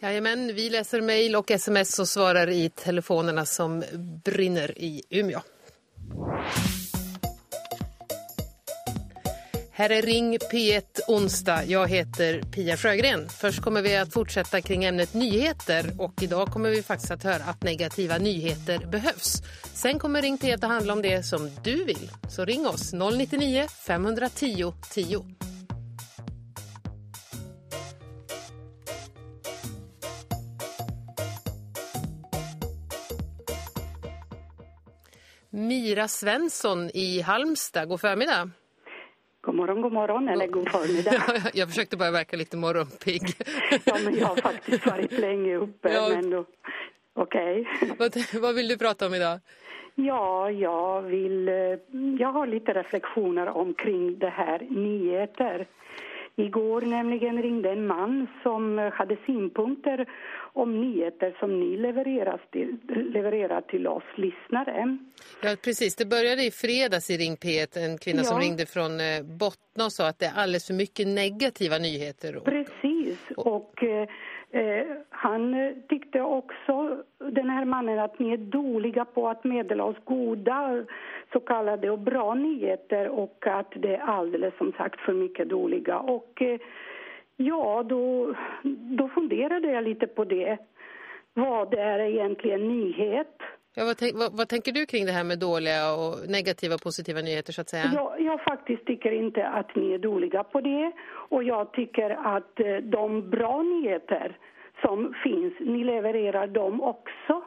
Jajamän, vi läser mejl och sms och svarar i telefonerna som brinner i Umeå. Här är Ring P1 onsdag. Jag heter Pia Sjögren. Först kommer vi att fortsätta kring ämnet nyheter och idag kommer vi faktiskt att höra att negativa nyheter behövs. Sen kommer Ring P1 att handla om det som du vill. Så ring oss 099 510 10. Mira Svensson i Halmstad. God förmiddag. God morgon, god morgon, eller god förmiddag. jag försökte bara verka lite morgonpigg. ja, men jag har faktiskt varit länge uppe, ja. men då... Okej. Okay. vad, vad vill du prata om idag? Ja, jag vill... Jag har lite reflektioner omkring det här nyheter. Igår nämligen ringde en man som hade synpunkter om nyheter som ni levererar till, levererar till oss lyssnare. Ja, precis. Det började i fredags i Ring P1, en kvinna ja. som ringde från eh, Bottna och sa att det är alldeles för mycket negativa nyheter. Precis, och... Eh, Eh, han den här mannen, att ni är dåliga på att meddela oss goda så kallade och bra nyheter och att det är alldeles som sagt för mycket dåliga. Och eh, ja, då, då funderade jag lite på det. Vad är egentligen nyhet? Ja, vad, tänk, vad, vad, tänker du kring det här med dåliga och negativa och positiva nyheter så att säga? Jag, jag faktiskt tycker inte att ni är dåliga på det och jag tycker att eh, de bra nyheter som finns, ni levererar dem också.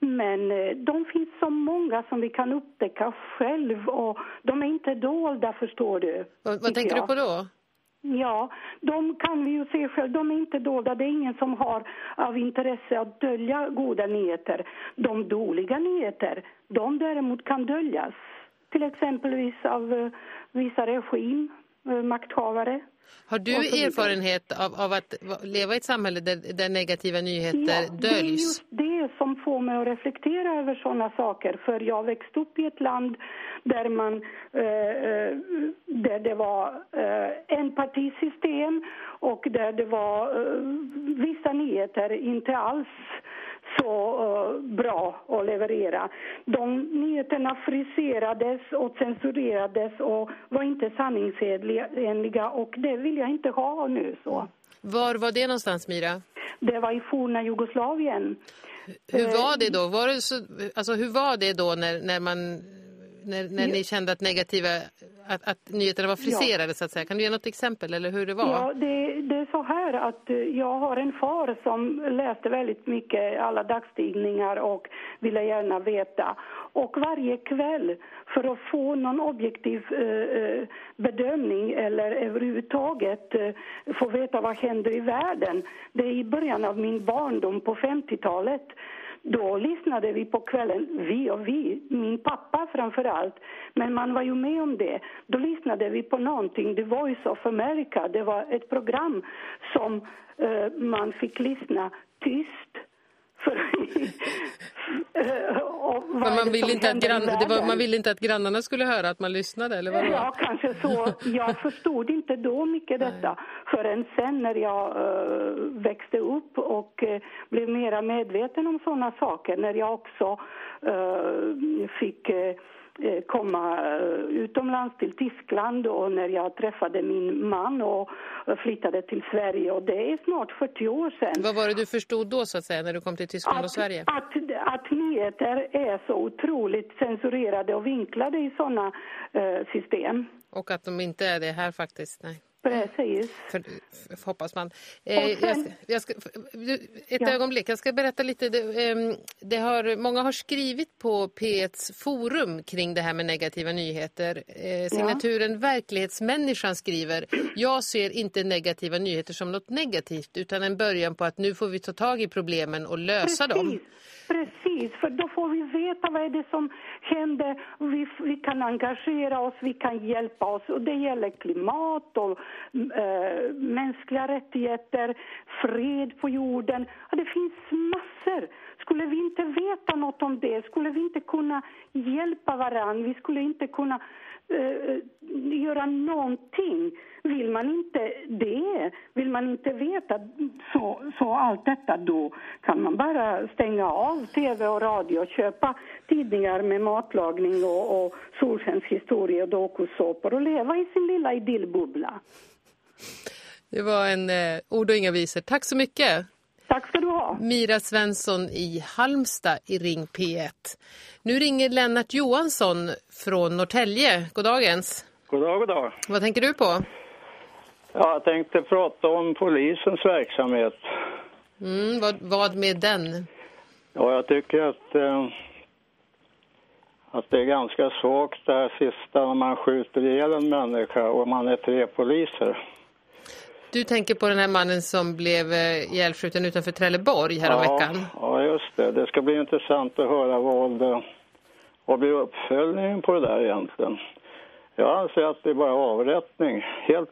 Men eh, de finns så många som vi kan upptäcka själv och de är inte dolda förstår du. Vad, vad tänker jag. du på då? Ja, de kan vi ju se själv. De är inte dolda. Det är ingen som har av intresse att dölja goda nyheter. De dåliga nyheter, de däremot kan döljas. Till exempelvis av uh, vissa regim, makthavare. Har du erfarenhet av, av, att leva i ett samhälle där, där negativa nyheter ja, döljs? det är just det som får mig att reflektera över sådana saker. För jag växte upp i ett land där, man, eh, där det var eh, enpartisystem och där det var eh, vissa nyheter inte alls så uh, bra att leverera. De nyheterna friserades och censurerades och var inte sanningsenliga och det vill jag inte ha nu så. Var var det någonstans Mira? Det var i forna Jugoslavien. Hur var det då? Var det så, alltså hur var det då när, när man när, när ni kände att negativa att, att nyheterna var friserade ja. så att säga. Kan du ge något exempel eller hur det var? Ja, det, det är så här att eh, jag har en far som läste väldigt mycket alla dagstidningar och ville gärna veta. Och varje kväll för att få någon objektiv eh, eh bedömning eller överhuvudtaget eh, få veta vad händer i världen. Det är i början av min barndom på 50-talet då lyssnade vi på kvällen, vi och vi, min pappa framför allt. Men man var ju med om det. Då lyssnade vi på någonting, The Voice of America. Det var ett program som eh, man fick lyssna tyst men man vill, inte att grann, var, man vill inte att grannarna skulle höra att man lyssnade, eller vad Ja, kanske så. Jag förstod inte då mycket detta förrän sen när jag uh, växte upp och uh, blev mera medveten om sådana saker. När jag också uh, fick Eh, komma eh, utomlands till Tyskland och när jag träffade min man och flyttade till Sverige och det är snart 40 år sedan. Vad var det du förstod då så att säga när du kom till Tyskland att, och Sverige? Att, att nyheter är så otroligt censurerade och vinklade i sådana eh, system. Och att de inte är det här faktiskt, nej. Precis. För, för, hoppas man. Eh, ska, jag ska, ett ja. ögonblick, jag ska berätta lite. Det, eh, det, har, många har skrivit på P1s forum kring det här med negativa nyheter. Eh, signaturen ja. Verklighetsmänniskan skriver Jag ser inte negativa nyheter som något negativt utan en början på att nu får vi ta tag i problemen och lösa Precis. dem. Precis för då får vi veta vad är det som händer. Vi, vi kan engagera oss, vi kan hjälpa oss. Och det gäller klimat och äh, mänskliga rättigheter, fred på jorden. Ja, det finns massor. Skulle vi inte veta något om det, skulle vi inte kunna hjälpa varandra, vi skulle inte kunna Eh, eh, göra någonting. Vill man inte det, vill man inte veta så, så allt detta då kan man bara stänga av tv och radio och köpa tidningar med matlagning och, och solskenshistoria och dokusåpor och leva i sin lilla idyllbubbla. Det var en eh, ord och inga visor. Tack så mycket. Tack ska du ha. Mira Svensson i Halmstad i Ring P1. Nu ringer Lennart Johansson från Norrtälje. God dagens. God dag, god dag. Vad tänker du på? Ja, jag tänkte prata om polisens verksamhet. Mm, vad, vad med den? Ja, jag tycker att, eh, att det är ganska svagt det här sista när man skjuter ihjäl en människa och man är tre poliser. Du tänker på den här mannen som blev eh, ihjälskjuten utanför Trelleborg häromveckan. Ja, ja, just det. Det ska bli intressant att höra vad, vad blir uppföljningen på det där egentligen. Jag anser att det är bara avrättning, helt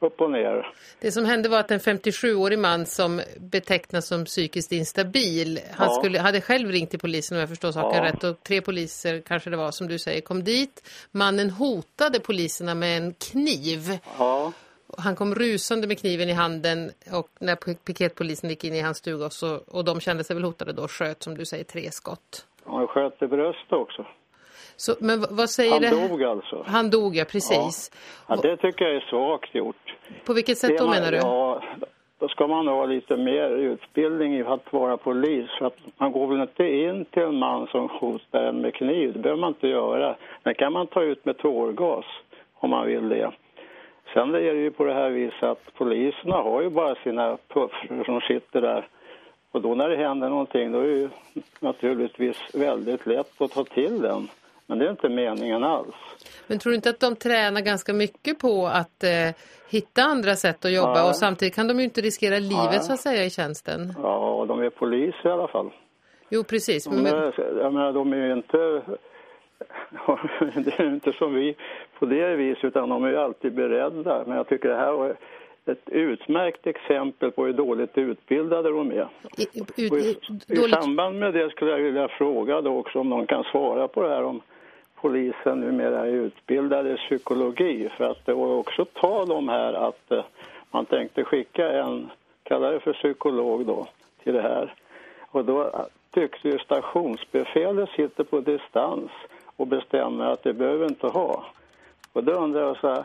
upp och ner. Det som hände var att en 57-årig man som betecknas som psykiskt instabil, han ja. skulle, hade själv ringt till polisen om jag förstår saken ja. rätt och tre poliser kanske det var som du säger kom dit. Mannen hotade poliserna med en kniv. Ja. Han kom rusande med kniven i handen och när piketpolisen gick in i hans stuga så, och de kände sig väl hotade då sköt som du säger tre skott. Han sköt i bröstet också. Så, men vad säger han det? dog alltså. Han dog, ja, precis. Ja. ja det tycker jag är svagt gjort. På vilket sätt det då menar du? Ja, då ska man ha lite mer utbildning i att vara polis. För att man går väl inte in till en man som hotar en med kniv. Det behöver man inte göra. Den kan man ta ut med tårgas om man vill det. Sen är det ju på det här viset att poliserna har ju bara sina puffror som sitter där. Och då när det händer någonting då är det ju naturligtvis väldigt lätt att ta till den. Men det är inte meningen alls. Men tror du inte att de tränar ganska mycket på att eh, hitta andra sätt att jobba ja. och samtidigt kan de ju inte riskera livet ja. så att säga i tjänsten? Ja, de är poliser i alla fall. Jo, precis. De är, jag menar, de är ju inte... det är inte som vi på det viset utan de är ju alltid beredda. Men jag tycker det här var ett utmärkt exempel på hur dåligt utbildade de är. I, ut, i, I, samband med det skulle jag vilja fråga då också om någon kan svara på det här om polisen numera är utbildad i psykologi. För att det var också tal om här att eh, man tänkte skicka en, kalla det för psykolog då, till det här. Och då tyckte ju stationsbefälet sitter på distans och bestämmer att det behöver inte ha. Och då undrar jag så här,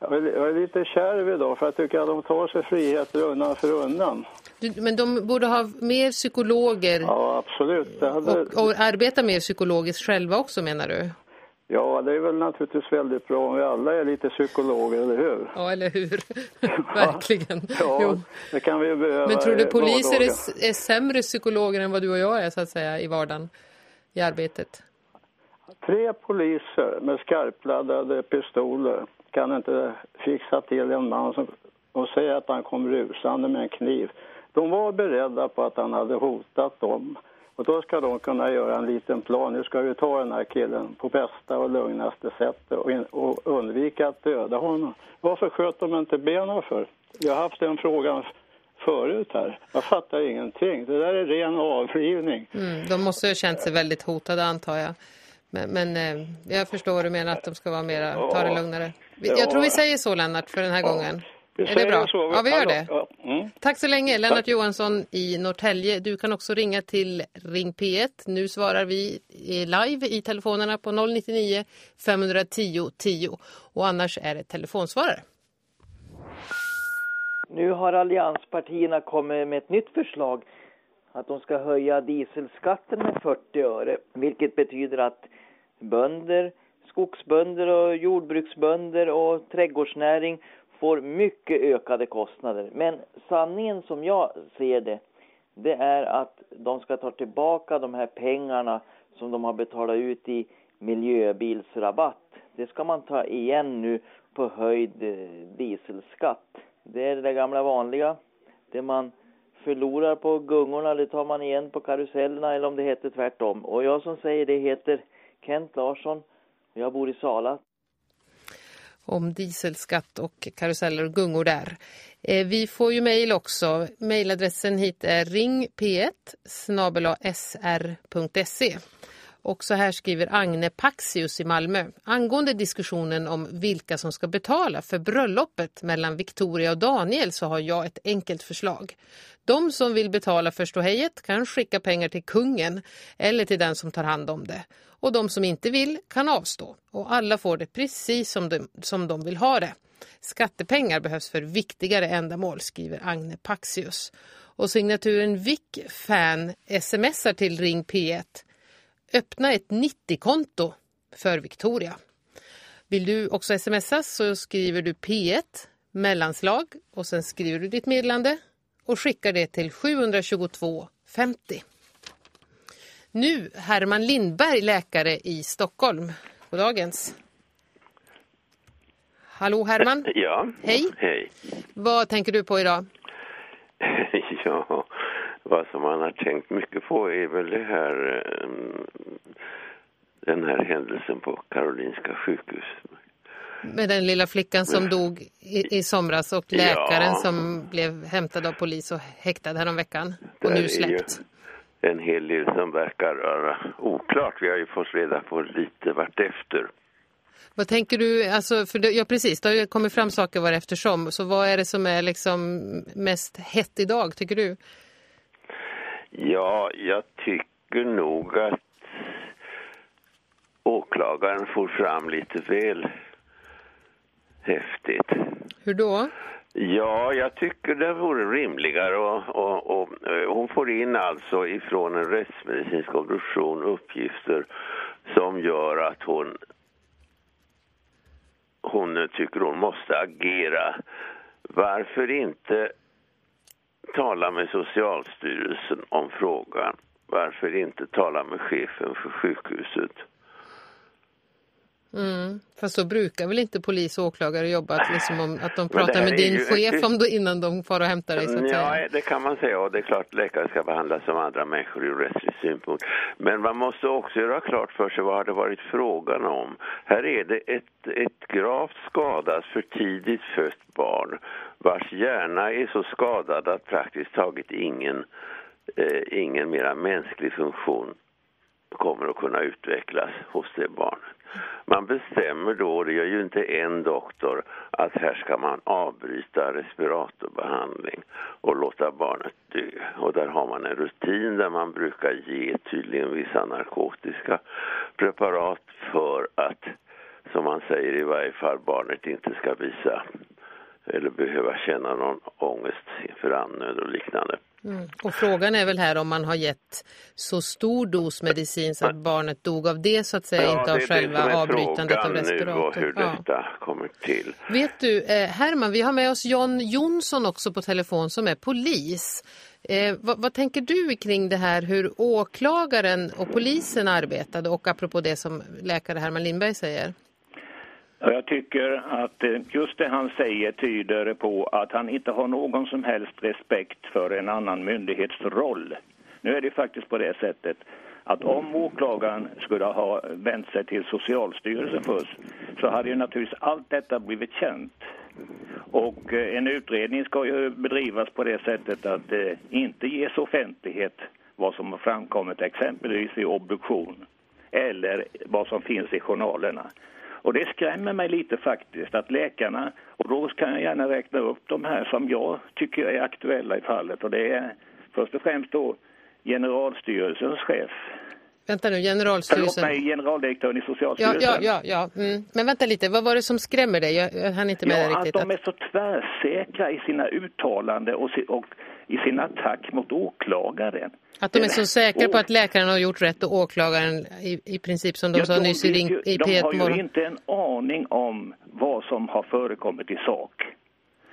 jag är lite kärv idag för jag tycker att de tar sig friheter undan för undan. Du, men de borde ha mer psykologer ja, absolut. Hade... Och, och arbeta mer psykologiskt själva också menar du? Ja, det är väl naturligtvis väldigt bra om vi alla är lite psykologer, eller hur? Ja, eller hur? Verkligen. Ja, jo. det kan vi behöva Men tror du poliser är, är sämre psykologer än vad du och jag är, så att säga, i vardagen, i arbetet? Tre poliser med skarpladdade pistoler kan inte fixa till en man som, och säga att han kom rusande med en kniv. De var beredda på att han hade hotat dem. Och då ska de kunna göra en liten plan. Nu ska vi ta den här killen på bästa och lugnaste sätt och, in, och undvika att döda honom. Varför sköt de inte benen för? Jag har haft den frågan förut här. Jag fattar ingenting. Det där är ren avlivning. Mm, de måste ha känt sig väldigt hotade antar jag. Men, men eh, jag förstår vad du menar att de ska vara mera, ta det lugnare. Jag tror vi säger så Lennart för den här ja. gången. Vi är det bra? Så. Ja, vi gör det. Mm. Tack så länge, Lennart Tack. Johansson i Norrtälje. Du kan också ringa till Ring P1. Nu svarar vi live i telefonerna på 099 510 10 och annars är det telefonsvarare. Nu har allianspartierna kommit med ett nytt förslag att de ska höja dieselskatten med 40 öre, vilket betyder att bönder, skogsbönder och jordbruksbönder och trädgårdsnäring får mycket ökade kostnader. Men sanningen som jag ser det, det är att de ska ta tillbaka de här pengarna som de har betalat ut i miljöbilsrabatt. Det ska man ta igen nu på höjd eh, dieselskatt. Det är det gamla vanliga, det man förlorar på gungorna det tar man igen på karusellerna eller om det heter tvärtom. Och jag som säger det heter Kent Larsson och jag bor i Sala. Om dieselskatt och karuseller och gungor där. Eh, vi får ju mejl också. Mejladressen hit är ringp1 sr.se. Och så här skriver Agne Paxius i Malmö. Angående diskussionen om vilka som ska betala för bröllopet mellan Victoria och Daniel så har jag ett enkelt förslag. De som vill betala för ståhejet kan skicka pengar till kungen eller till den som tar hand om det. Och de som inte vill kan avstå. Och alla får det precis som de, som de vill ha det. Skattepengar behövs för viktigare ändamål, skriver Agne Paxius. Och signaturen Vic-fan smsar till Ring P1 öppna ett 90-konto för Victoria. Vill du också smsa så skriver du P1 mellanslag och sen skriver du ditt meddelande och skickar det till 722 50. Nu Herman Lindberg, läkare i Stockholm. Goddagens. Hallå Herman. Ja. Hej. Hej. Vad tänker du på idag? ja, vad som man har tänkt mycket på är väl det här ehm, den här händelsen på Karolinska sjukhus. Med den lilla flickan som dog i, i somras och läkaren Ja. som blev hämtad av polis och häktad häromveckan och nu släppt. En hel del som verkar vara oklart. Vi har ju fått reda på lite vart efter. Vad tänker du, alltså, för det, ja precis, det har ju kommit fram saker var eftersom. Så vad är det som är liksom mest hett idag, tycker du? Ja, jag tycker nog att åklagaren får fram lite väl häftigt. Hur då? Ja, jag tycker det vore rimligare och, och, och eh, hon får in alltså ifrån en rättsmedicinsk obduktion uppgifter som gör att hon hon tycker hon måste agera. Varför inte tala med Socialstyrelsen om frågan? Varför inte tala med chefen för sjukhuset? Mm. Fast så brukar väl inte polis och åklagare jobba, att, liksom om, att de pratar med din ju- chef om då, innan de far och hämtar dig så att säga. Ja, det kan man säga och det är klart läkare ska behandlas som andra människor ur rättslig synpunkt. Men man måste också göra klart för sig vad det varit frågan om. Här är det ett, ett gravt skadat för tidigt fött barn vars hjärna är så skadad att praktiskt taget ingen, eh, ingen mera mänsklig funktion kommer att kunna utvecklas hos det barnet. Man bestämmer då, det gör ju inte en doktor, att här ska man avbryta respiratorbehandling och låta barnet dö. Och där har man en rutin där man brukar ge tydligen vissa narkotiska preparat för att, som man säger i varje fall, barnet inte ska visa eller behöva känna någon ångest inför andnöd och liknande. Mm. Och frågan är väl här om man har gett så stor dos medicin så att barnet dog av det så att säga, inte av själva avbrytandet av frågan nu hur Ja. detta kommer till. Vet du, eh, Herman, vi har med oss John Jonsson också på telefon som är polis. Eh, vad, vad tänker du kring det här hur åklagaren och polisen arbetade och apropå det som läkare Herman Lindberg säger? Jag tycker att eh, just det han säger tyder på att han inte har någon som helst respekt för en annan myndighets roll. Nu är det faktiskt på det sättet att om åklagaren skulle ha vänt sig till Socialstyrelsen först så hade ju naturligtvis allt detta blivit känt. Och eh, en utredning ska ju bedrivas på det sättet att det inte ges offentlighet vad som har framkommit exempelvis i obduktion eller vad som finns i journalerna. Och det skrämmer mig lite faktiskt att läkarna, och då kan jag gärna räkna upp de här som jag tycker är aktuella i fallet och det är först och främst då Generalstyrelsens chef. Vänta nu, Förlåt generalstyrelsen. mig, generaldirektören i Socialstyrelsen. ja, ja, ja. Mm. Men vänta lite, vad var det som skrämmer dig? Jag, hann inte med Ja, att riktigt. de är så tvärsäkra i sina uttalanden och, och i sin attack mot åklagaren. Att de är så säkra på att läkaren har gjort rätt och åklagaren i, i princip som de ja, sa nyss i, ju- i de P1 har ju morgon. inte en aning om vad som har förekommit i sak.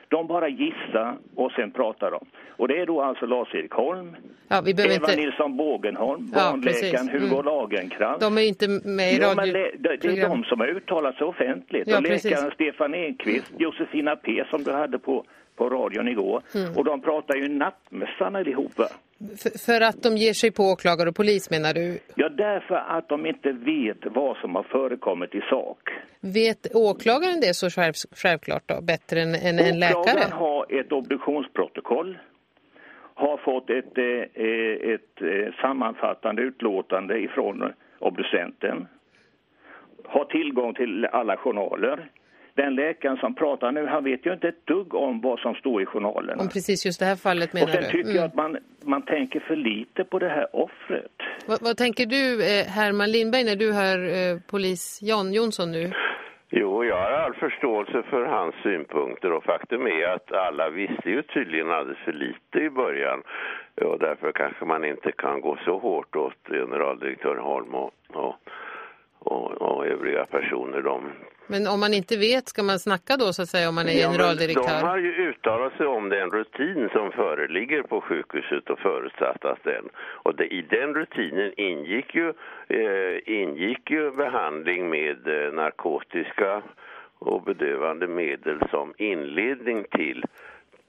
De bara gissar och sen pratar de. Och det är då alltså Lars-Erik Holm, Ja, vi Eva inte... Nilsson Bågenholm, Ja, barnläkaren precis. Hugo Mm. Lagercrantz. De är inte med i Ja, men det, det, är de som har uttalat sig offentligt. Ja, och precis. läkaren Stefan Enqvist, Josefina P som du hade på på radion igår. Mm. Och de pratar ju nattmössan allihopa. För, för att de ger sig på åklagare och polis menar du? Ja, därför att de inte vet vad som har förekommit i sak. Vet åklagaren det så själv, självklart då? Bättre än, än en läkare? Åklagaren har ett obduktionsprotokoll. Har fått ett, eh, eh, ett eh, sammanfattande utlåtande ifrån obducenten. Har tillgång till alla journaler. Den läkaren som pratar nu, han vet ju inte ett dugg om vad som står i journalerna. Om precis just det här fallet Och menar sen du? tycker Mm. jag att man, man tänker för lite på det här offret. Vad, vad tänker du eh, Herman Lindberg när du hör eh, polis Jan Jonsson nu? Jo, jag har all förståelse för hans synpunkter och faktum är att alla visste ju tydligen alldeles för lite i början och därför kanske man inte kan gå så hårt åt generaldirektör Holm och, och, och, och övriga personer. De, Men om man inte vet, ska man snacka då så att säga om man är Ja, generaldirektör? de har ju uttalat sig om den rutin som föreligger på sjukhuset och förutsatt att den. Och det, i den rutinen ingick ju, eh, ingick ju behandling med eh, narkotiska och bedövande medel som inledning till,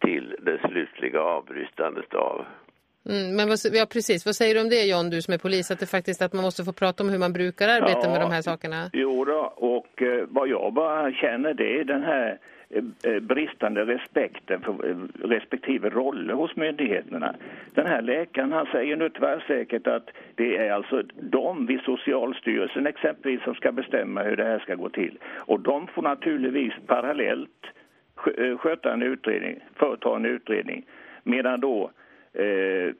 till det slutliga avbrytandet av Mm, men vad, ja, precis. Vad säger du om det John, du som är polis? Att det faktiskt att man måste få prata om hur man brukar arbeta Ja. med de här sakerna? Jo då, och eh, vad jag bara känner det är den här eh, eh, bristande respekten för eh, respektive roller hos myndigheterna. Den här läkaren han säger nu tvärsäkert att det är alltså de vid Socialstyrelsen exempelvis som ska bestämma hur det här ska gå till. Och de får naturligtvis parallellt skö- sköta en utredning, företa en utredning medan då eh,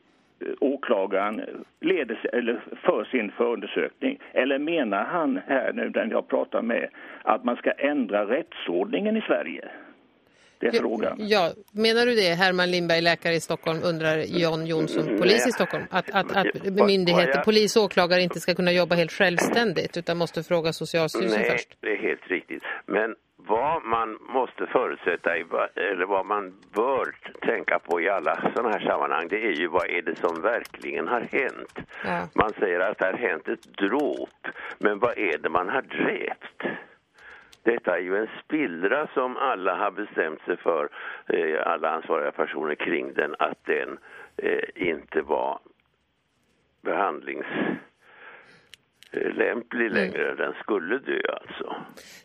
åklagaren leder, eller för sin förundersökning? Eller menar han här nu, den jag pratar med, att man ska ändra rättsordningen i Sverige? Det är frågan. Ja, menar du det? Herman Lindberg, läkare i Stockholm, undrar John Jonsson, polis i Nej. Stockholm. Att, att, att myndigheter, jag- polis och åklagare inte ska kunna jobba helt självständigt utan måste fråga Socialstyrelsen Nej, först. det är helt riktigt. Men vad man måste förutsätta, i, eller vad man bör tänka på i alla sådana här sammanhang, det är ju vad är det som verkligen har hänt. Ja. Man säger att det har hänt ett dråp, men vad är det man har dräpt? Detta är ju en spillra som alla har bestämt sig för, eh, alla ansvariga personer kring den, att den eh, inte var behandlings eh, lämplig längre. Den skulle dö alltså.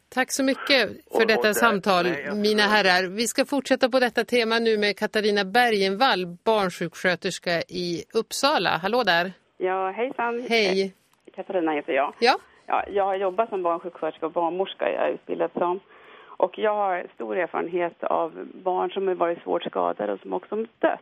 Tack så mycket för Och- och detta där- samtal, nej, jag- mina herrar. Vi ska fortsätta på detta tema nu med Katarina Bergenvall, barnsjuksköterska i Uppsala. Hallå där. Ja, hejsan. Hej. Katarina heter jag. Ja, Ja, jag har jobbat som barnsjuksköterska och barnmorska, jag är utbildad som. Och jag har stor erfarenhet av barn som har varit svårt skadade och som också har dött.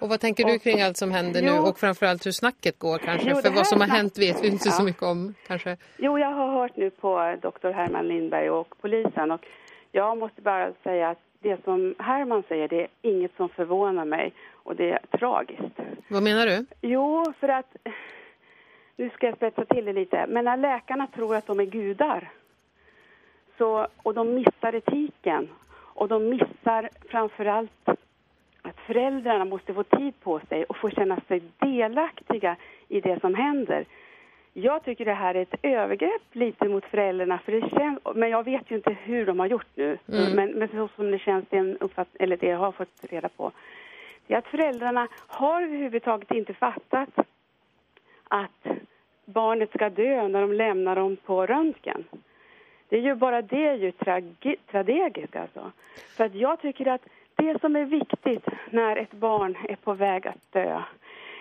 Och vad tänker du kring allt som händer nu Jo. och framförallt hur snacket går kanske? Jo, För vad som har hänt vet vi inte så Ja. mycket om kanske. Jo, jag har hört nu på doktor Herman Lindberg och polisen och jag måste bara säga att det som Herman säger, det är inget som förvånar mig och det är tragiskt. Vad menar du? Jo, för att... Nu ska jag spetsa till det lite. Men när läkarna tror att de är gudar så, och de missar etiken och de missar framför allt att föräldrarna måste få tid på sig och få känna sig delaktiga i det som händer. Jag tycker det här är ett övergrepp lite mot föräldrarna, för det känns, men jag vet ju inte hur de har gjort nu. Mm. Men, men så som det känns, det, uppfatt, eller det jag har fått reda på, det är att föräldrarna har överhuvudtaget inte fattat att barnet ska dö när de lämnar dem på röntgen. Det är ju bara det är ju tragi- tragiskt alltså. För att jag tycker att det som är viktigt när ett barn är på väg att dö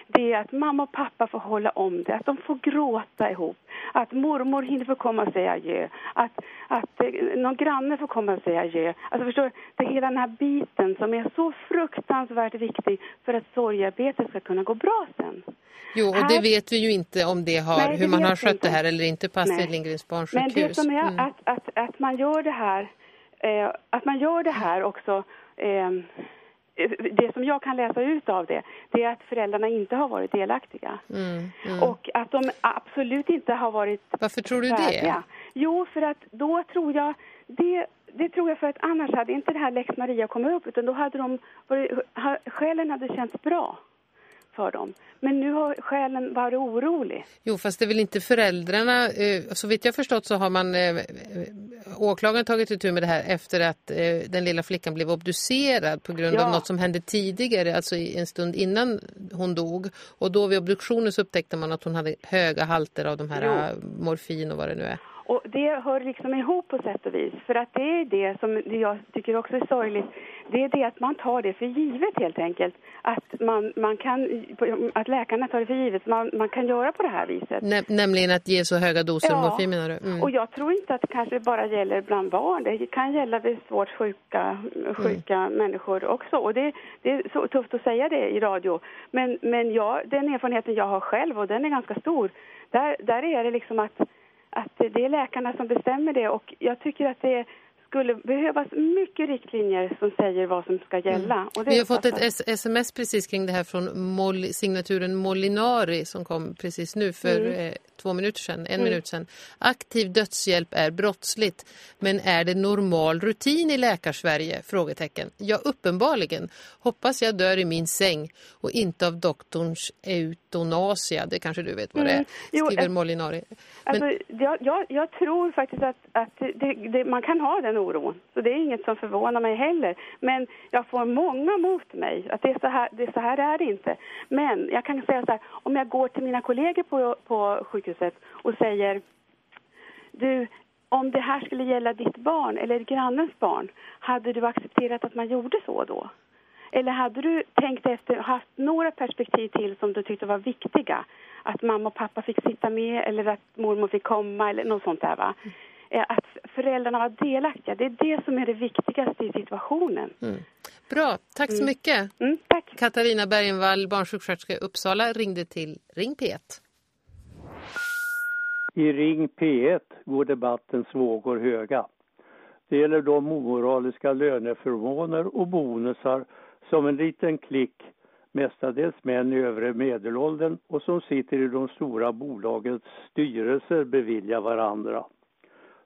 det är att mamma och pappa får hålla om det, att de får gråta ihop, att mormor hinner få komma och säga adjö, att, att eh, någon granne får komma och säga adjö. Alltså förstår det är hela den här biten som är så fruktansvärt viktig för att sorgearbetet ska kunna gå bra sen. Jo, och Här- det vet vi ju inte om det har, Nej, hur man har skött inte. det här eller inte på Astrid. Lindgrens Men barnsjukhus. det som är Mm. att, att, att man gör det här, eh, att man gör det här också, det som jag kan läsa ut av det, det är att föräldrarna inte har varit delaktiga. Mm, mm. Och att de absolut inte har varit Varför tror du färdiga. det? Jo, för att då tror jag, det, det tror jag för att annars hade inte det här Lex Maria kommit upp, utan då hade de varit, ha, själen hade känts bra. För dem. Men nu har själen varit orolig. Jo, fast det är väl inte föräldrarna. Eh, så vitt jag förstått så har man eh, åklagaren tagit itu med det här efter att eh, den lilla flickan blev obducerad på grund ja. av något som hände tidigare, alltså en stund innan hon dog. Och då vid obduktionen så upptäckte man att hon hade höga halter av de här jo. morfin och vad det nu är. Och det hör liksom ihop på sätt och vis. För att det är det som jag tycker också är sorgligt. Det är det att man tar det för givet helt enkelt. Att, man, man kan, att läkarna tar det för givet. Man, man kan göra på det här viset. Nä, nämligen att ge så höga doser ja. morfin menar du? Mm. Och jag tror inte att det kanske bara gäller bland barn. Det kan gälla vid svårt sjuka, sjuka mm. människor också. Och det, det, är så tufft att säga det i radio. Men, men jag, den erfarenheten jag har själv och den är ganska stor. Där, där är det liksom att att det är läkarna som bestämmer det och jag tycker att det skulle behövas mycket riktlinjer som säger vad som ska gälla. Mm. Vi har fått ett sms precis kring det här från signaturen Molinari som kom precis nu för mm. Eh, två minuter sedan, en mm. minut sedan. Aktiv dödshjälp är brottsligt, men är det normal rutin i läkarsverige? Frågetecken. Ja, uppenbarligen. Hoppas jag dör i min säng och inte av doktorns eutonasia. Det kanske du vet vad det är, mm. skriver jo, Molinari. Men... Alltså, jag, jag, jag, tror faktiskt att, att det, det, man kan ha den oron. Så det är inget som förvånar mig heller. Men jag får många mot mig att det är så här, det är, så här är det inte. Men jag kan säga så här, om jag går till mina kollegor på, på sjukhuset och säger du, om det här skulle gälla ditt barn eller grannens barn, hade du accepterat att man gjorde så då? Eller hade du tänkt efter och haft några perspektiv till som du tyckte var viktiga? Att mamma och pappa fick sitta med eller att mormor fick komma eller något sånt där va? Mm. Att föräldrarna var delaktiga, det är det som är det viktigaste i situationen. Mm. Bra, tack så mm. mycket. Mm, tack. Katarina Bergenvall, barnsjuksköterska i Uppsala, ringde till Ring P1. I Ring P1 går debattens vågor höga. Det gäller de omoraliska löneförmåner och bonusar som en liten klick, mestadels män i övre medelåldern och som sitter i de stora bolagens styrelser beviljar varandra.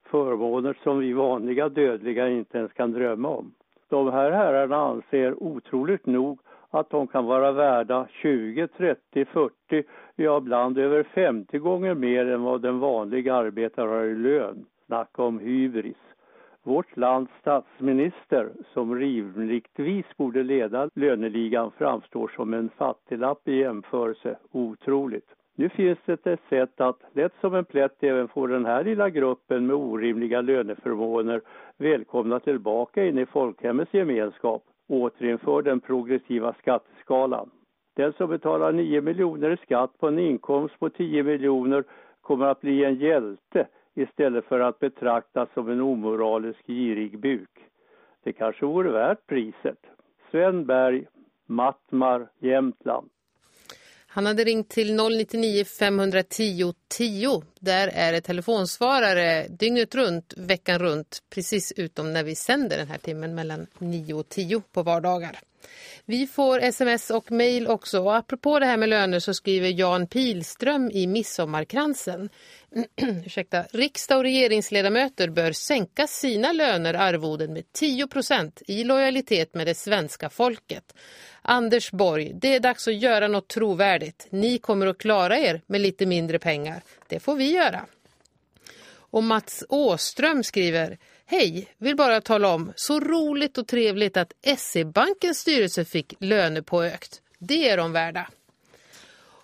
Förmåner som vi vanliga dödliga inte ens kan drömma om. De här herrarna anser otroligt nog att de kan vara värda 20, 30, 40, ja ibland över 50 gånger mer än vad den vanliga arbetare har i lön. Snacka om hybris. Vårt lands statsminister, som rimligtvis borde leda löneligan, framstår som en fattiglapp i jämförelse. Otroligt. Nu finns det ett sätt att lätt som en plätt även få den här lilla gruppen med orimliga löneförmåner välkomna tillbaka in i folkhemmets gemenskap. Återinför den progressiva skatteskalan. Den som betalar 9 miljoner i skatt på en inkomst på 10 miljoner kommer att bli en hjälte istället för att betraktas som en omoralisk girig buk. Det kanske vore värt priset. Sven Berg, Mattmar, Jämtland. Han hade ringt till 099 510 10. Där är det telefonsvarare dygnet runt, veckan runt, precis utom när vi sänder den här timmen mellan 9 och 10 på vardagar. Vi får sms och mejl också. Och apropå det här med löner så skriver Jan Pilström i Midsommarkransen. Ursäkta. Riksdag och regeringsledamöter bör sänka sina löner arvoden med 10 procent i lojalitet med det svenska folket. Anders Borg, det är dags att göra något trovärdigt. Ni kommer att klara er med lite mindre pengar. Det får vi göra. Och Mats Åström skriver Hej, vill bara tala om, så roligt och trevligt att SE-bankens styrelse fick lönepåökt. Det är de värda.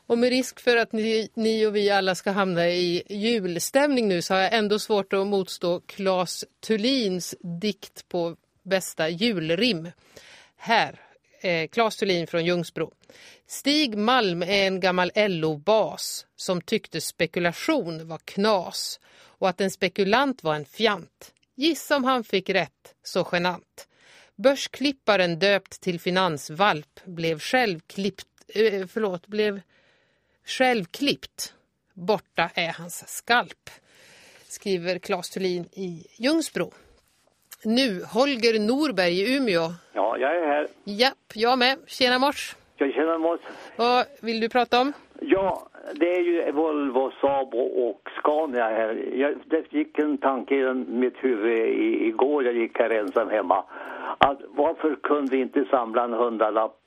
Och med risk för att ni, ni, och vi alla ska hamna i julstämning nu så har jag ändå svårt att motstå Claes Tulins dikt på bästa julrim. Här, eh, Claes Tulin från Ljungsbro. Stig Malm är en gammal LO-bas som tyckte spekulation var knas och att en spekulant var en fjant. Gissa om han fick rätt, så genant. Börsklipparen döpt till finansvalp blev självklippt, eh, förlåt, blev självklippt. Borta är hans skalp, skriver Claes Thulin i Ljungsbro. Nu, Holger Norberg i Umeå. Ja, jag är här. Japp, jag med. Tjena mors. Ja, tjena mors. Vad vill du prata om? Ja, det är ju Volvo, Saab och Scania här. Jag, det gick en tanke i mitt huvud i, igår, jag gick här ensam hemma. Att varför kunde vi inte samla en hundralapp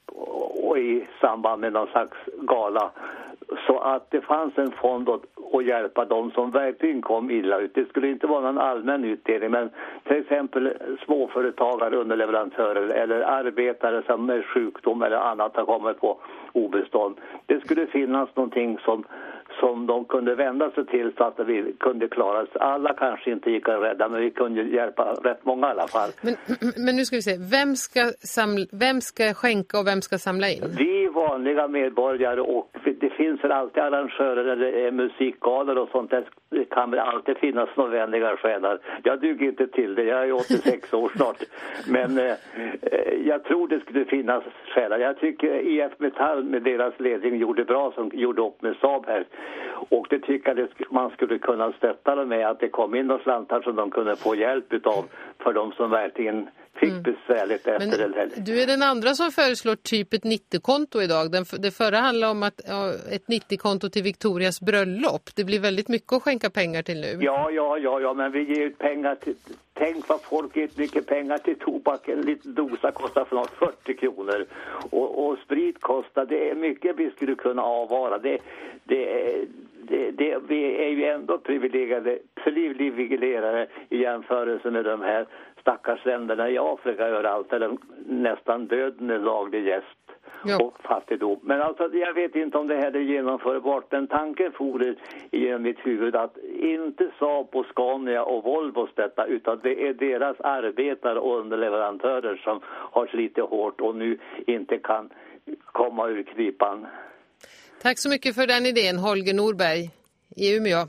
och i samband med någon slags gala. Så att det fanns en fond att, att hjälpa de som verkligen kom illa ut. Det skulle inte vara någon allmän utdelning men till exempel småföretagare, underleverantörer eller arbetare som med sjukdom eller annat har kommit på obestånd. Det skulle finnas någonting som som de kunde vända sig till så att vi kunde klara sig. Alla kanske inte gick att rädda men vi kunde hjälpa rätt många i alla fall. Men, men nu ska vi se, vem ska, samla, vem ska skänka och vem ska samla in? Vi vanliga medborgare och finns väl alltid arrangörer eller det är musikgalor och sånt. Det kan väl alltid finnas några vänliga själar. Jag duger inte till det, jag är 86 år snart. Men eh, eh, jag tror det skulle finnas själar. Jag tycker IF Metall med deras ledning gjorde bra som gjorde upp med Saab här. Och det tycker jag man skulle kunna stötta dem med att det kom in några slantar som de kunde få hjälp utav för de som verkligen fick mm. besvärligt efter Men, det. Du är den andra som föreslår typ ett 90-konto idag. Den, det förra handlar om att, ja, ett 90-konto till Victorias bröllop. Det blir väldigt mycket att skänka pengar till nu. Ja, ja, ja, ja men vi ger ut pengar till... Tänk vad folk ger mycket pengar till tobak. En liten dosa kostar för 40 kronor. Och, och sprit kostar, det är mycket vi skulle kunna avvara. Det, det, det, det, vi är ju ändå privilegierade, privilegierade i jämförelse med de här stackars länderna i Afrika överallt där nästan döden är laglig gäst. Ja. och fattigdom. Men alltså, jag vet inte om det här är genomförbart. Men tanken for genom mitt huvud att inte Saab och Scania och Volvo detta utan det är deras arbetare och underleverantörer som har slitit hårt och nu inte kan komma ur knipan. Tack så mycket för den idén Holger Norberg i Umeå.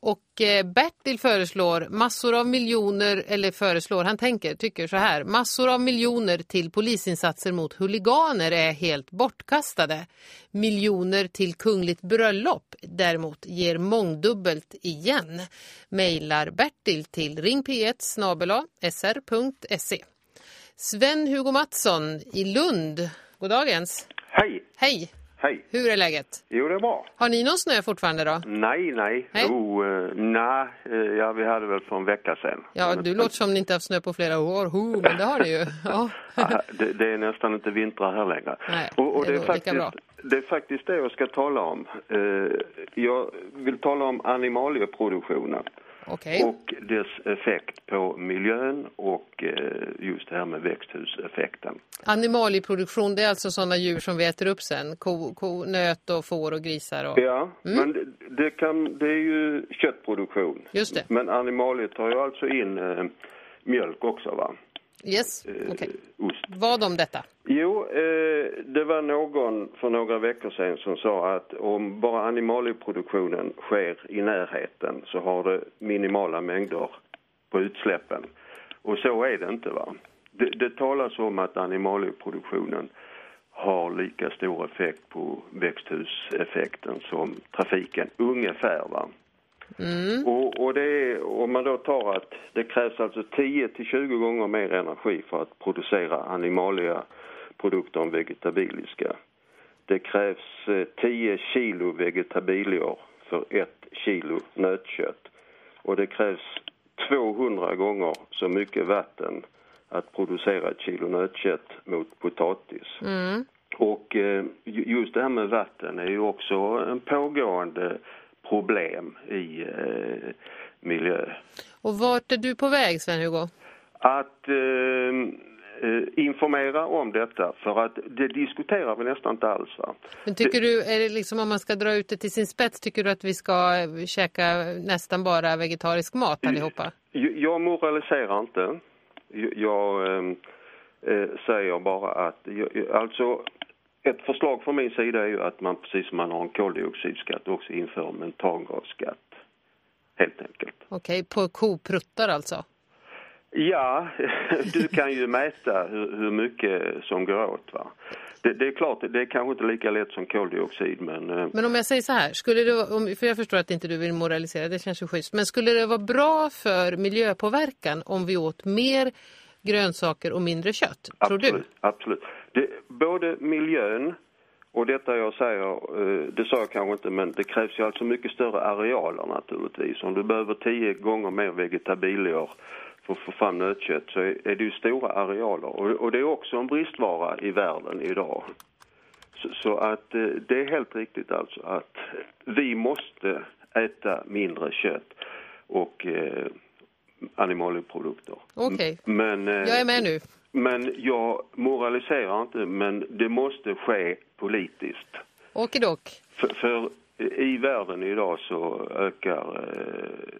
Och eh, Bertil föreslår massor av miljoner, eller föreslår, han tänker, tycker så här. Massor av miljoner till polisinsatser mot huliganer är helt bortkastade. Miljoner till kungligt bröllop däremot ger mångdubbelt igen. Mailar Bertil till ringp1 snabela sr.se. Sven-Hugo Mattsson i Lund, god dagens. Hej. Hej. Hej. Hur är läget? Jo, det är bra. Har ni någon snö fortfarande då? Nej, nej. nej. Jo, uh, nej. Uh, ja, vi hade väl för en vecka sedan. Ja, du låter som ni inte haft snö på flera år. Ho, men det har ni ju. Ja. det, det, är nästan inte vintrar här längre. Nej, och, och det, är det, är faktiskt, det är faktiskt det jag ska tala om. Uh, jag vill tala om animalieproduktionen. Okay. Och dess effekt på miljön och eh, just det här med växthuseffekten. Animalieproduktion, det är alltså sådana djur som vi äter upp sen? Ko, ko, nöt och får och grisar? Och... Ja, mm. men det, det, kan, det är ju köttproduktion. Just det. Men animaliet tar ju alltså in eh, mjölk också va? Yes, eh, okej. Okay. Vad om detta? Jo, eh, det var någon för några veckor sedan som sa att om bara animalieproduktionen sker i närheten så har det minimala mängder på utsläppen. Och så är det inte va. Det, det talas om att animalieproduktionen har lika stor effekt på växthuseffekten som trafiken, ungefär va. Mm. Och, och det är, om man då tar att det krävs alltså 10 till 20 gånger mer energi för att producera animalia produkter än vegetabiliska. Det krävs 10 eh, kilo vegetabilier för ett kilo nötkött. Och det krävs 200 gånger så mycket vatten att producera ett kilo nötkött mot potatis. Mm. Och eh, just det här med vatten är ju också en pågående problem i eh, miljö. Och vart är du på väg, Sven-Hugo? Att eh, eh, informera om detta för att det diskuterar vi nästan inte alls va. Men tycker du, är det liksom om man ska dra ut det till sin spets, tycker du att vi ska eh, käka nästan bara vegetarisk mat allihopa? Jag, jag moraliserar inte. Jag, jag eh, eh, säger bara att, jag, alltså ett förslag från min sida är ju att man precis som man har en koldioxidskatt också inför en metangasskatt. Helt enkelt. Okej, på kopruttar alltså? Ja, du kan ju mäta hur, hur mycket som går åt va. Det, det, är klart, det är kanske inte lika lätt som koldioxid men... Eh, men om jag säger så här, skulle det, för jag förstår att inte du vill moralisera, det känns ju schysst. Men skulle det vara bra för miljöpåverkan om vi åt mer grönsaker och mindre kött, absolut, tror du? Absolut, det, både miljön och detta jag säger, eh, det sa jag kanske inte, men det krävs ju alltså mycket större arealer naturligtvis. Om du behöver tio gånger mer vegetabilier för att få fram nötkött så är det ju stora arealer. Och, det är också en bristvara i världen idag. Så, att eh, det är helt riktigt alltså att vi måste äta mindre kött och eh, animalieprodukter. Okej, okay. Men, jag är med nu. Men jag moraliserar inte, men det måste ske politiskt. Okidock. För, för i världen idag så ökar eh,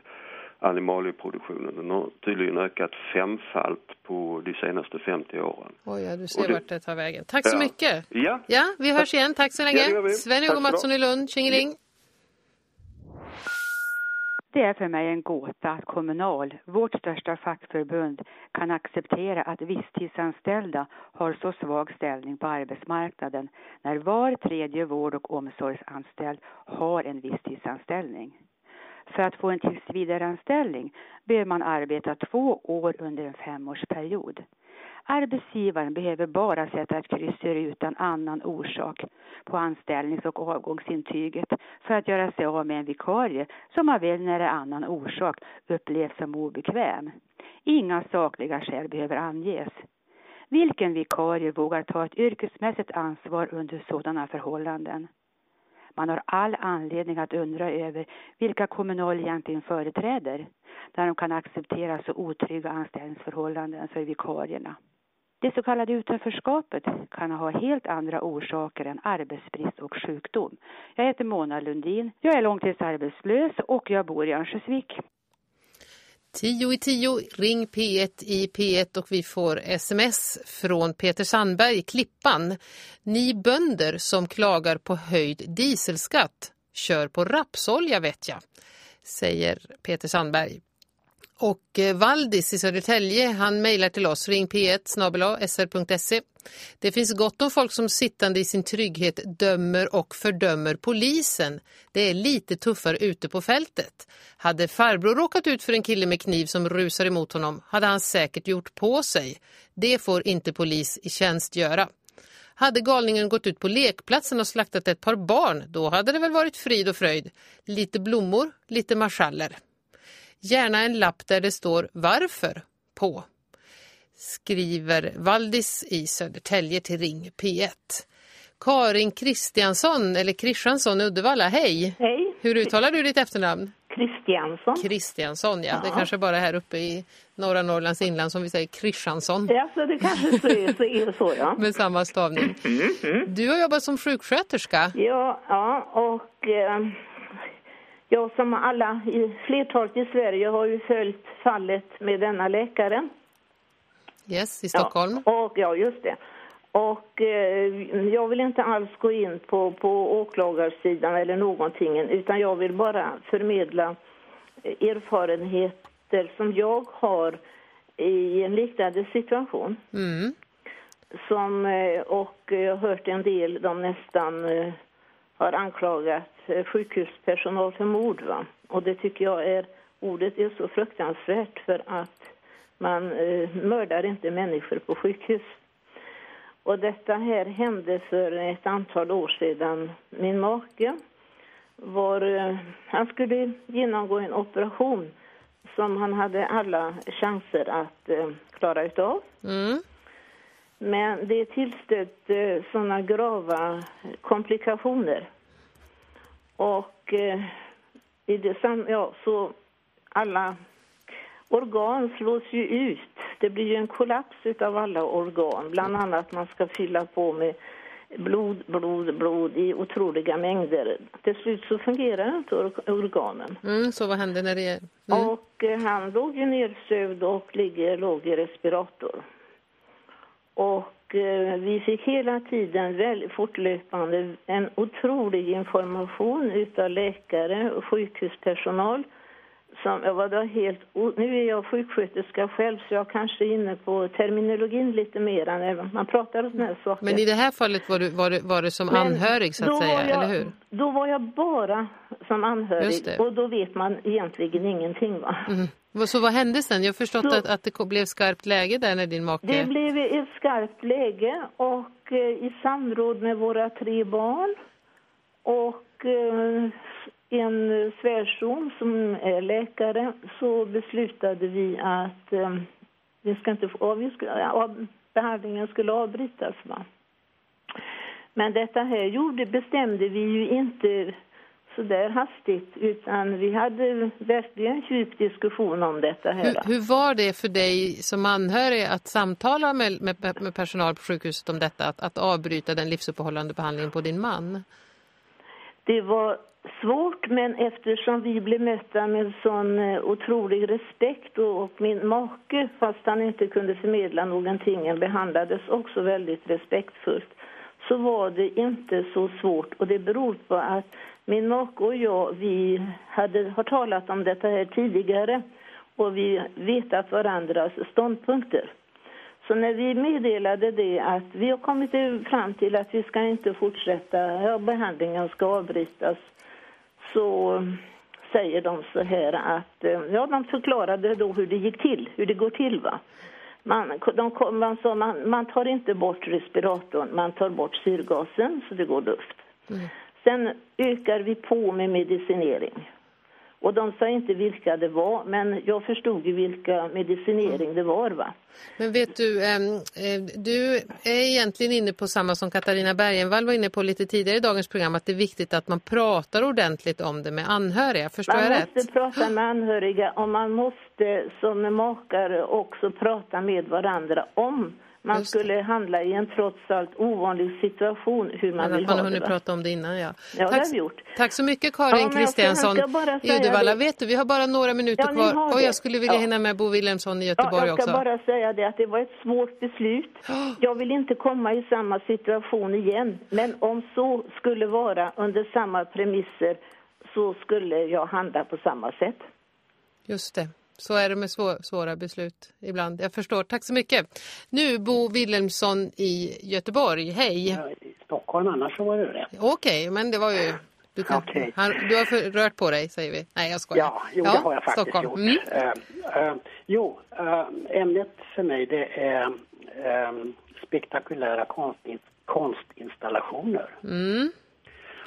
animalieproduktionen. Den har tydligen ökat femfalt på de senaste 50 åren. Oj, ja, du ser det... vart det tar vägen. Tack så ja. mycket. Ja. ja, vi hörs igen. Tack så länge. Ja, Sven-Hugo Mattsson i Lund, Tjingeling. Det är för mig en gåta att Kommunal, vårt största fackförbund, kan acceptera att visstidsanställda har så svag ställning på arbetsmarknaden när var tredje vård- och omsorgsanställd har en visstidsanställning. För att få en tillsvidareanställning behöver man arbeta två år under en femårsperiod. Arbetsgivaren behöver bara sätta ett kryss i rutan annan orsak på anställnings och avgångsintyget för att göra sig av med en vikarie som av en eller annan orsak upplevs som obekväm. Inga sakliga skäl behöver anges. Vilken vikarie vågar ta ett yrkesmässigt ansvar under sådana förhållanden? Man har all anledning att undra över vilka Kommunal egentligen företräder där de kan acceptera så otrygga anställningsförhållanden för vikarierna. Det så kallade utanförskapet kan ha helt andra orsaker än arbetsbrist och sjukdom. Jag heter Mona Lundin, jag är långtidsarbetslös och jag bor i Örnsköldsvik. 10 i 10, ring P1 i P1 och vi får sms från Peter Sandberg, Klippan. Ni bönder som klagar på höjd dieselskatt kör på rapsolja vet jag, säger Peter Sandberg. Och eh, Valdis i Södertälje, han mejlar till oss, ring p1 sr.se. Det finns gott om folk som sittande i sin trygghet dömer och fördömer polisen. Det är lite tuffare ute på fältet. Hade farbror råkat ut för en kille med kniv som rusar emot honom hade han säkert gjort på sig. Det får inte polis i tjänst göra. Hade galningen gått ut på lekplatsen och slaktat ett par barn, då hade det väl varit frid och fröjd. Lite blommor, lite marschaller. Gärna en lapp där det står varför på. Skriver Valdis i Södertälje till Ring P1. Karin Kristiansson, eller Kristiansson Uddevalla, hej! Hej! Hur uttalar du ditt efternamn? Kristiansson. Kristiansson, ja. ja. Det är kanske bara här uppe i norra Norrlands inland som vi säger Kristiansson. Ja, så det kanske så är, så, är så ja. Med samma stavning. Mm, mm. Du har jobbat som sjuksköterska. Ja, ja och eh, jag som alla, i flertalet i Sverige har ju följt fallet med denna läkare. Yes, i Stockholm. Ja, och, ja just det. Och eh, jag vill inte alls gå in på, på åklagarsidan eller någonting utan jag vill bara förmedla erfarenheter som jag har i en liknande situation. Mm. Som, eh, och jag har hört en del, de nästan eh, har anklagat eh, sjukhuspersonal för mord. Va? Och det tycker jag är, ordet är så fruktansvärt för att man eh, mördar inte människor på sjukhus. Och detta här hände för ett antal år sedan. Min make var, eh, han skulle genomgå en operation som han hade alla chanser att eh, klara utav. Mm. Men det tillstötte eh, sådana grava komplikationer. Och eh, i det sam ja, så alla organ slås ju ut. Det blir ju en kollaps av alla organ. Bland annat man ska fylla på med blod, blod, blod i otroliga mängder. Till slut så fungerar inte organen. Mm, så vad hände när det... Mm. Och eh, han låg ju nedsövd och ligger, låg i respirator. Och eh, vi fick hela tiden väldigt fortlöpande en otrolig information utav läkare och sjukhuspersonal som jag var då helt... Nu är jag sjuksköterska själv så jag kanske är inne på terminologin lite mer än man pratar om sådana här saker. Men i det här fallet var du, var du, var du som Men anhörig så att säga, jag, eller hur? Då var jag bara som anhörig och då vet man egentligen ingenting va? Mm. Så vad hände sen? Jag har förstått så, att, att det blev skarpt läge där när din make... Det blev ett skarpt läge och eh, i samråd med våra tre barn och eh, en svärson som är läkare så beslutade vi att eh, vi ska inte få, vi skulle, ja, behandlingen skulle avbrytas. Va? Men detta här gjorde, bestämde vi ju inte så där hastigt utan vi hade verkligen djup diskussion om detta här. Hur, hur, var det för dig som anhörig att samtala med, med, med personal på sjukhuset om detta, att, att avbryta den livsuppehållande behandlingen på din man? Det var svårt men eftersom vi blev mötta med sån eh, otrolig respekt och, och min make, fast han inte kunde förmedla någonting, behandlades också väldigt respektfullt så var det inte så svårt och det beror på att min make och jag, vi hade, har talat om detta här tidigare och vi vetat varandras ståndpunkter. Så när vi meddelade det att vi har kommit fram till att vi ska inte fortsätta, ja, behandlingen ska avbrytas, så säger de så här att, eh, ja de förklarade då hur det gick till, hur det går till va. Man, de, man, sa, man, man tar inte bort respiratorn, man tar bort syrgasen så det går luft. Mm. Sen ökar vi på med medicinering. Och de sa inte vilka det var, men jag förstod ju vilka medicinering det var va. Men vet du, eh, du är egentligen inne på samma som Katarina Bergenvall var inne på lite tidigare i dagens program, att det är viktigt att man pratar ordentligt om det med anhöriga, förstår man jag rätt? Man måste prata med anhöriga och man måste som makare också prata med varandra om man skulle handla i en trots allt ovanlig situation hur man Men vill man ha har hunnit det. prata om det innan, ja. Ja, det tack, har gjort. tack så mycket Karin Ja, Kristiansson bara i Uddevalla. det. Vet du, vi har bara några minuter Ja, kvar. har Och det. jag skulle vilja Ja. hinna med Bo Wilhelmsson i Ja, Göteborg jag ska också. bara säga det att det var ett svårt beslut. Jag vill inte komma i samma situation igen. Men om så skulle vara under samma premisser så skulle jag handla på samma sätt. Just det. Så är det med svår, svåra beslut ibland. Jag förstår. Tack så mycket. Nu Bo Wilhelmsson i Göteborg. Hej. Ja, I Stockholm annars så var det rätt. Okej, men det var ju... Du, kan, Okej. han, du har för, rört på dig, säger vi. Nej, jag skojar. Ja, jo, det har jag faktiskt Stockholm. gjort. Mm. Eh, eh, jo, eh, ämnet för mig det är spektakulära konstin konstinstallationer. Mm.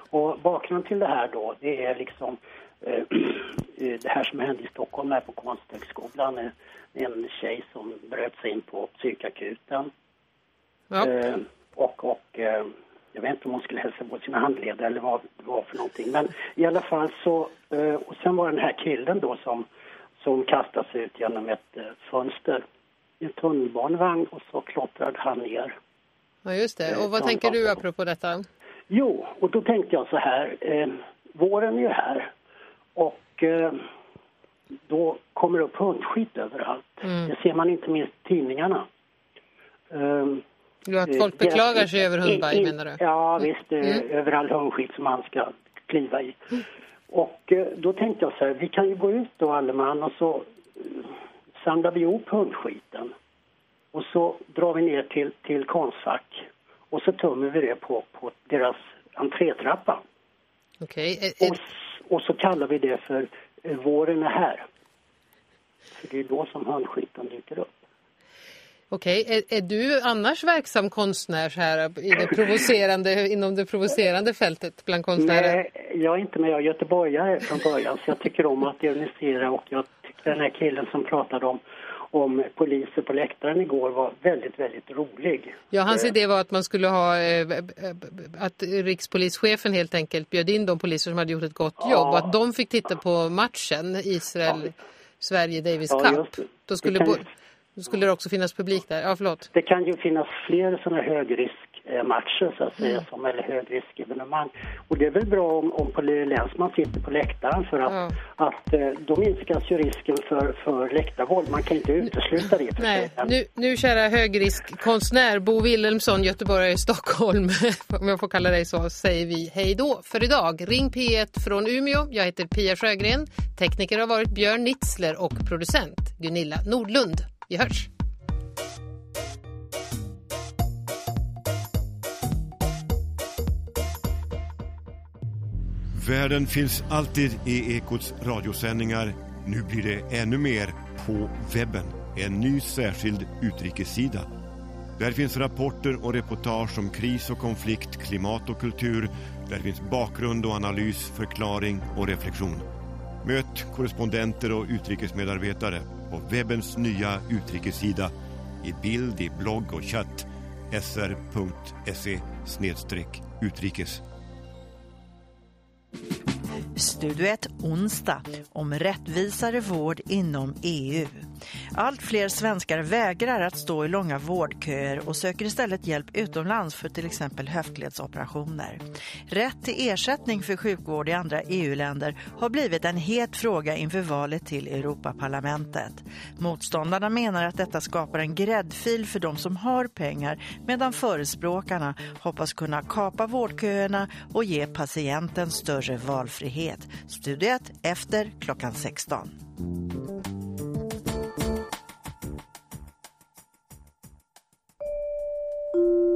Och bakgrunden till det här då, det är liksom det här som hände i Stockholm här på Konsthögskolan. En, en tjej som bröt sig in på psykakuten. Ja. Eh, och och eh, jag vet inte om hon skulle hälsa på sina handledare eller vad det var för någonting. Men i alla fall så, eh, och sen var den här killen då som, som kastas ut genom ett eh, fönster i en tunnelbanevagn och så klottrade han ner. ja, just det. Och vad tänker du apropå detta? Jo, och då tänkte jag så här, eh, våren är ju här och eh, då kommer det upp hundskit överallt. Mm. Det ser man inte minst i tidningarna. Jo, att Eh, folk det- beklagar sig över hundbajs, menar du? Ja, visst. eh, Mm. Över all hundskit som man ska kliva i. Och eh, då tänkte jag så här, vi kan ju gå ut då alle man och så samlar vi ihop hundskiten. Och så drar vi ner till, till konstfack. Och så tömmer vi det på, på deras entrétrappa. Okej. Och, s- och så kallar vi det för eh, våren är här. För det är då som hundskiten dyker upp. Okej, är, är du annars verksam konstnär så här i det provocerande, inom det provocerande fältet bland konstnärer? Nej, jag är inte med. Jag är göteborgare från början så jag tycker om att ironisera och jag tycker den här killen som pratade om, om poliser på läktaren igår var väldigt, väldigt rolig. Ja, hans Eh, idé var att man skulle ha eh, b- att rikspolischefen helt enkelt bjöd in de poliser som hade gjort ett gott Ja. jobb och att de fick titta på matchen Israel Sverige Davis Ja, Cup. Då skulle Det kan- då skulle det också finnas publik där. Ja, förlåt. Det kan ju finnas fler sådana högriskmatcher så att säga, som, eller högriskevenemang. Och det är väl bra om, om Länsman sitter på läktaren för att, Ja. att eh, då minskas ju risken för, för läktarvåld. Man kan inte utesluta det. för Nej, sig. Nu, nu kära högriskkonstnär Bo Wilhelmsson, Göteborg i Stockholm, om jag får kalla dig så, säger vi hej då för idag. Ring P1 från Umeå. Jag heter Pia Sjögren. Tekniker har varit Björn Nitzler och producent Gunilla Nordlund. Vi hörs! Världen finns alltid i Ekots radiosändningar. Nu blir det ännu mer på webben. En ny särskild utrikessida. Där finns rapporter och reportage om kris och konflikt, klimat och kultur. Där finns bakgrund och analys, förklaring och reflektion. Möt korrespondenter och utrikesmedarbetare på webbens nya utrikessida i bild, i blogg och chatt sr.se utrikes. Studio 1 onsdag om rättvisare vård inom EU. Allt fler svenskar vägrar att stå i långa vårdköer och söker istället hjälp utomlands för till exempel höftledsoperationer. Rätt till ersättning för sjukvård i andra EU-länder har blivit en het fråga inför valet till Europaparlamentet. Motståndarna menar att detta skapar en gräddfil för de som har pengar medan förespråkarna hoppas kunna kapa vårdköerna och ge patienten större valfrihet. Studiet efter klockan 16. you